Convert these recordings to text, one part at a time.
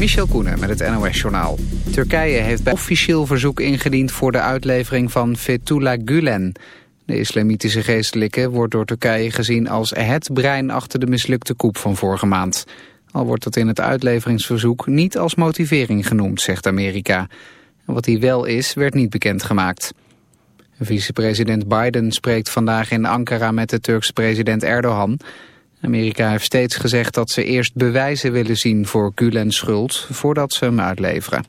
Michel Koenen met het NOS-journaal. Turkije heeft bij officieel verzoek ingediend voor de uitlevering van Fethullah Gulen. De islamitische geestelijke wordt door Turkije gezien als het brein achter de mislukte koep van vorige maand. Al wordt dat in het uitleveringsverzoek niet als motivering genoemd, zegt Amerika. Wat hij wel is, werd niet bekendgemaakt. Vicepresident Biden spreekt vandaag in Ankara met de Turkse president Erdogan... Amerika heeft steeds gezegd dat ze eerst bewijzen willen zien voor Gulen's schuld voordat ze hem uitleveren.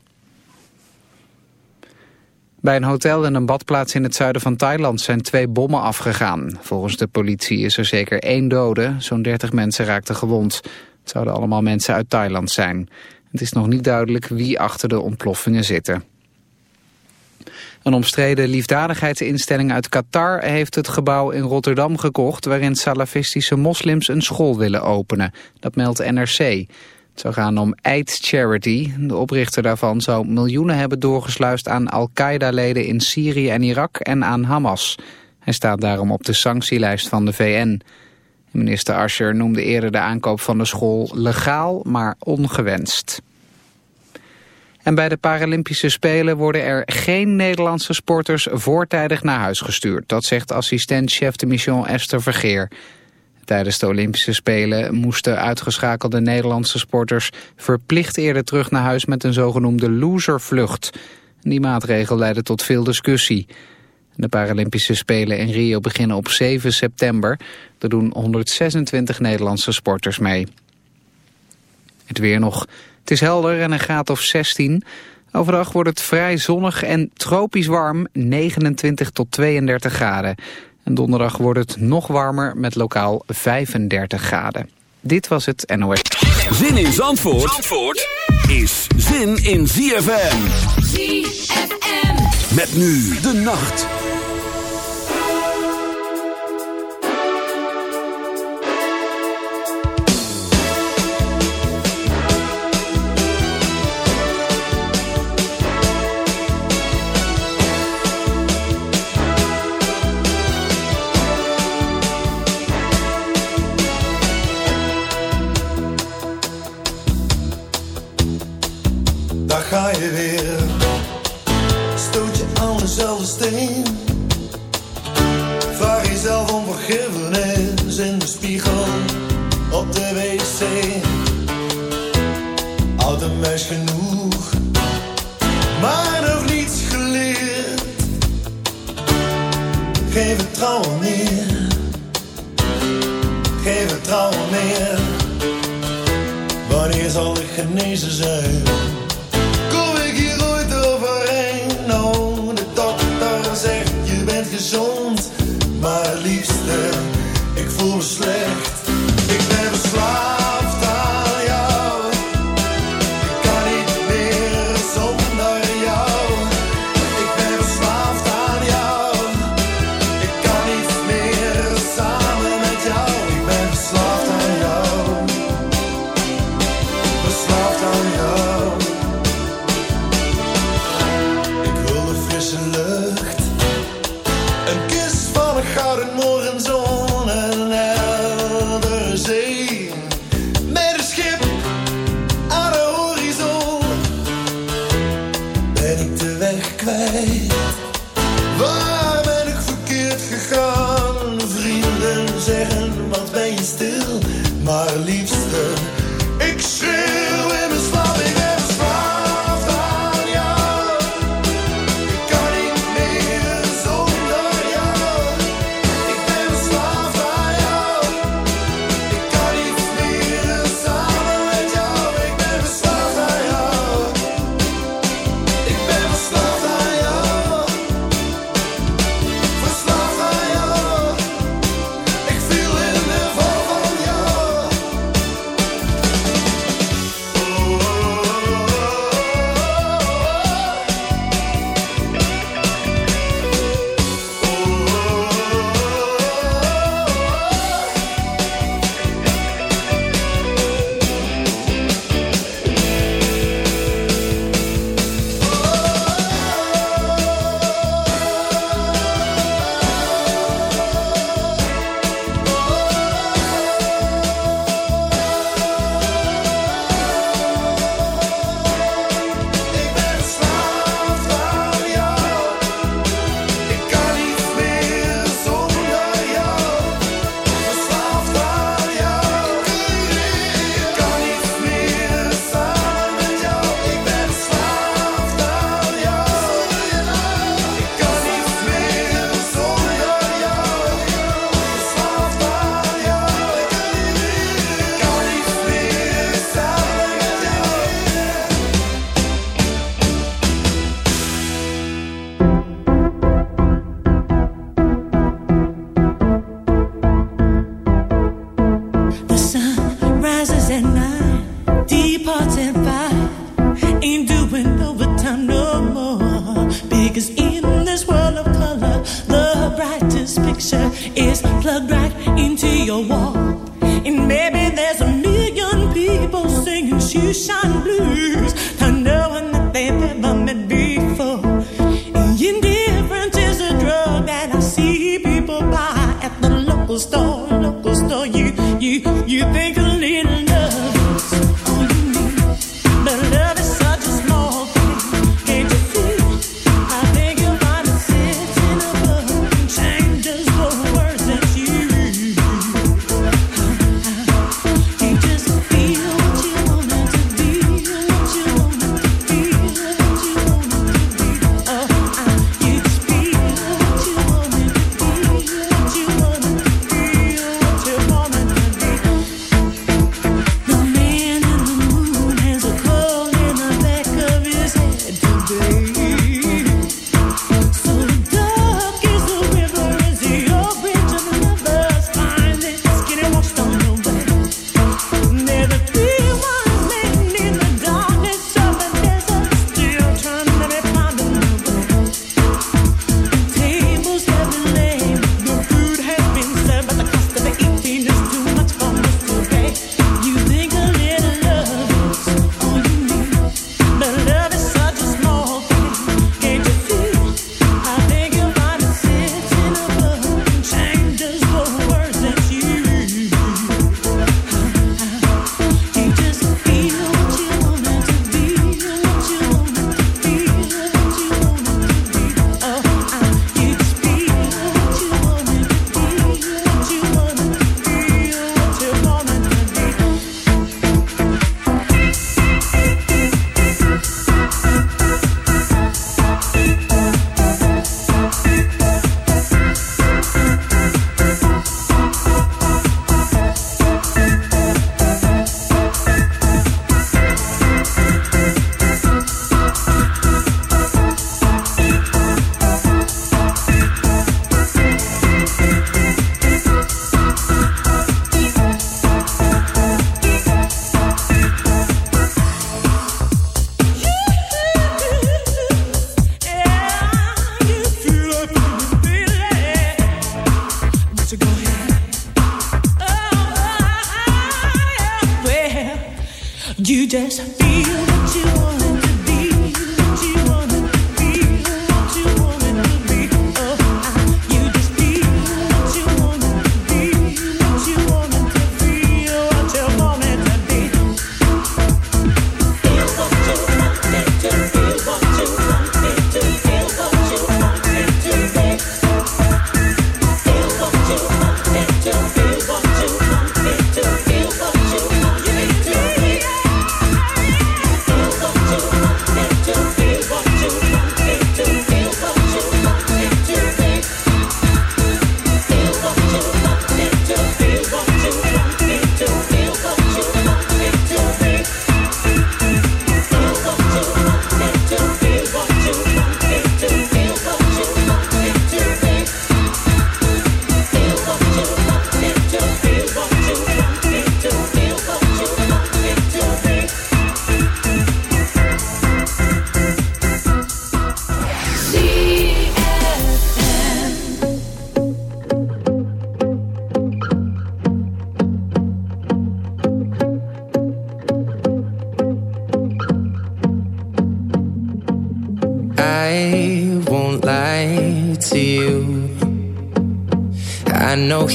Bij een hotel en een badplaats in het zuiden van Thailand zijn twee bommen afgegaan. Volgens de politie is er zeker één dode, zo'n 30 mensen raakten gewond. Het zouden allemaal mensen uit Thailand zijn. Het is nog niet duidelijk wie achter de ontploffingen zitten. Een omstreden liefdadigheidsinstelling uit Qatar heeft het gebouw in Rotterdam gekocht... waarin salafistische moslims een school willen openen. Dat meldt NRC. Het zou gaan om AIDS Charity. De oprichter daarvan zou miljoenen hebben doorgesluist aan Al-Qaeda-leden in Syrië en Irak en aan Hamas. Hij staat daarom op de sanctielijst van de VN. Minister Ascher noemde eerder de aankoop van de school legaal, maar ongewenst. En bij de Paralympische Spelen worden er geen Nederlandse sporters voortijdig naar huis gestuurd. Dat zegt assistent-chef de mission Esther Vergeer. Tijdens de Olympische Spelen moesten uitgeschakelde Nederlandse sporters verplicht eerder terug naar huis met een zogenoemde loservlucht. Die maatregel leidde tot veel discussie. De Paralympische Spelen in Rio beginnen op 7 september. Er doen 126 Nederlandse sporters mee. Het weer nog. Het is helder en een graad of 16. Overdag wordt het vrij zonnig en tropisch warm, 29 tot 32 graden. En donderdag wordt het nog warmer met lokaal 35 graden. Dit was het NOS. Zin in Zandvoort, Zandvoort is zin in ZFM. ZFM. Met nu de nacht. de wc. Oude meis genoeg, maar nog niets geleerd. Geen vertrouwen meer, geen vertrouwen meer. Wanneer zal ik genezen zijn?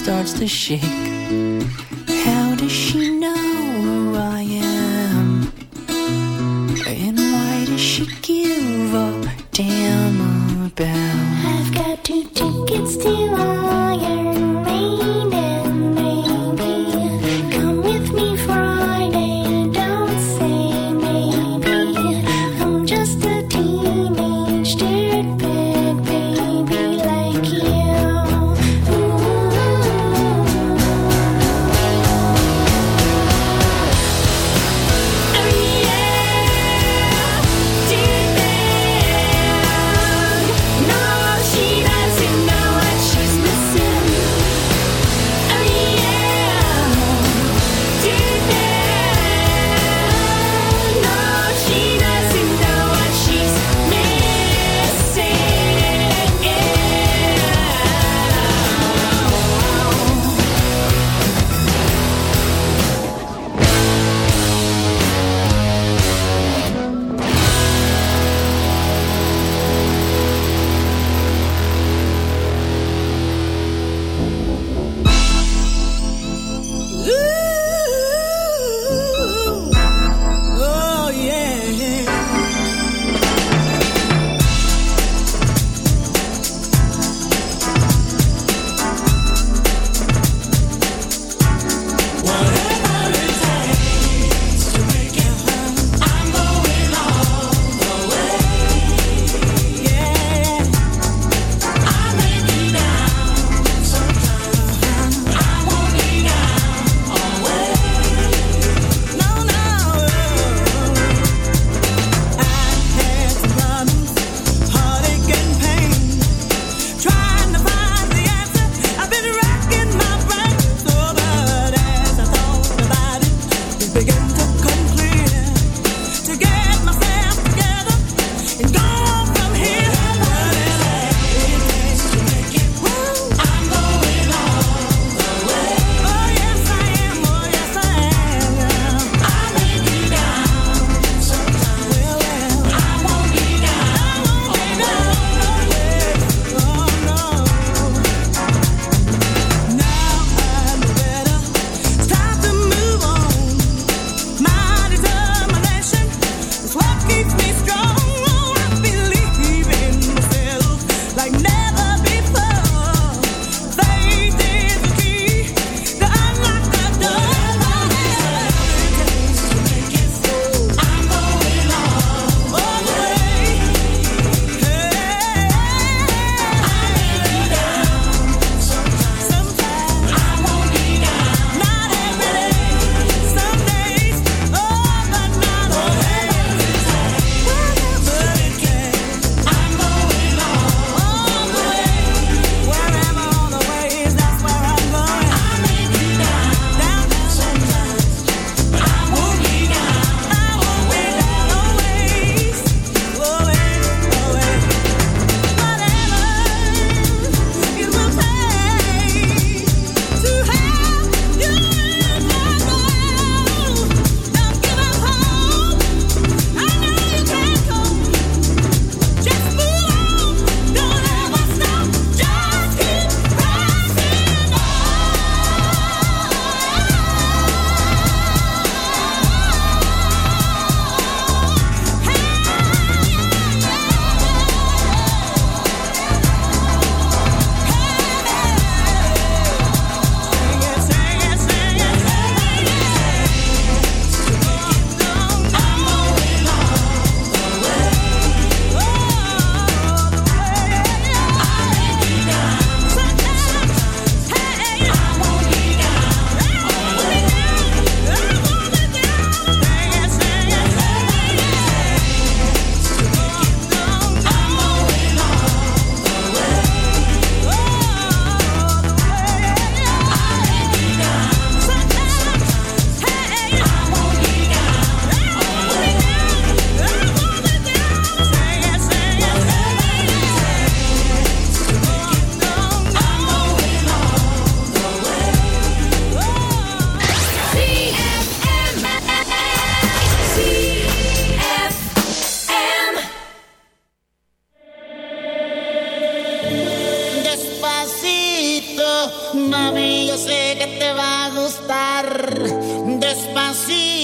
starts to shake. Ooh.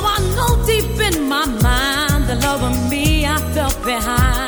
Now I know deep in my mind the love of me I felt behind.